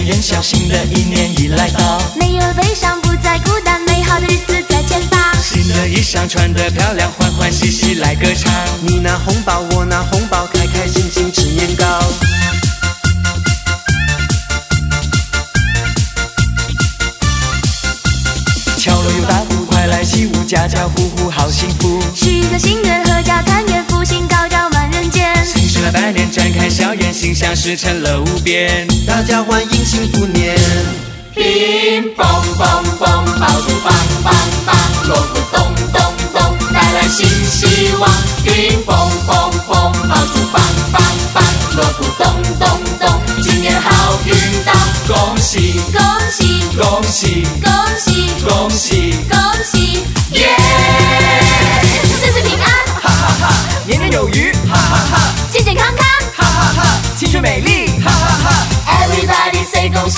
元宵，新的一年已来到，没有悲伤，不再孤单，美好的日子在前方。新的衣裳穿得漂亮，欢欢喜喜来歌唱。你拿红包，我拿红包，开开心心吃年糕。敲锣又打鼓，快来起舞，家家户户好幸福，许个新的。吉祥成了无边，大家欢迎幸福年。乒嘣嘣嘣，爆竹棒棒棒，锣鼓咚咚咚，带来新希望。乒嘣嘣嘣，爆竹棒棒棒，锣鼓咚咚咚，今年好运到。恭喜恭喜恭喜恭喜恭喜。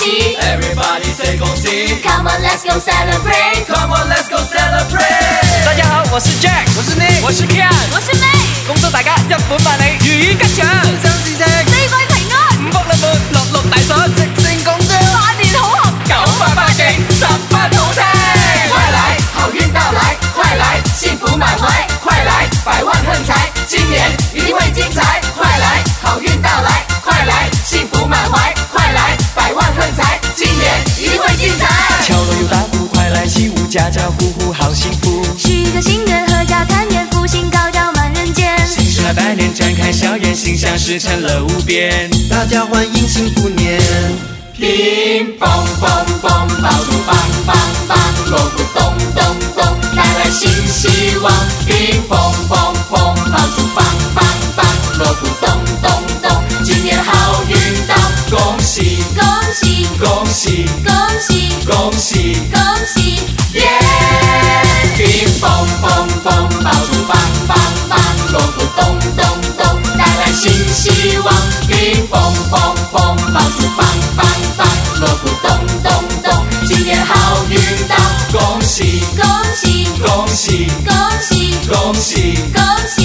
Everybody say 恭喜，Come on let's go celebrate，Come on let's go celebrate。大家好，我是 Jack，我是 n i 我是 Kian，我是 May。恭祝大家一本万里如意吉祥，心想事成，四季平安，五福临门，六六大顺，直胜广州，万年好合，九八八景，十八好听。快来，好运到来，快来，幸福满怀，快来，百万横财，今年一定会精彩。家家户户好幸福，许个心愿阖家团圆，福星高照满人间。新时代百年展开笑颜，心想事成乐无边。大家欢迎幸福年。乒乓乓嘣，爆竹棒棒棒，锣鼓咚咚咚，带来新希望。乒乓乓嘣，爆竹棒棒棒，锣鼓咚咚咚，今年好运到。恭喜恭喜恭喜恭喜恭喜恭喜。蹦棒棒出棒棒棒，锣鼓咚咚咚，今年好运到，恭喜恭喜恭喜恭喜恭喜恭喜。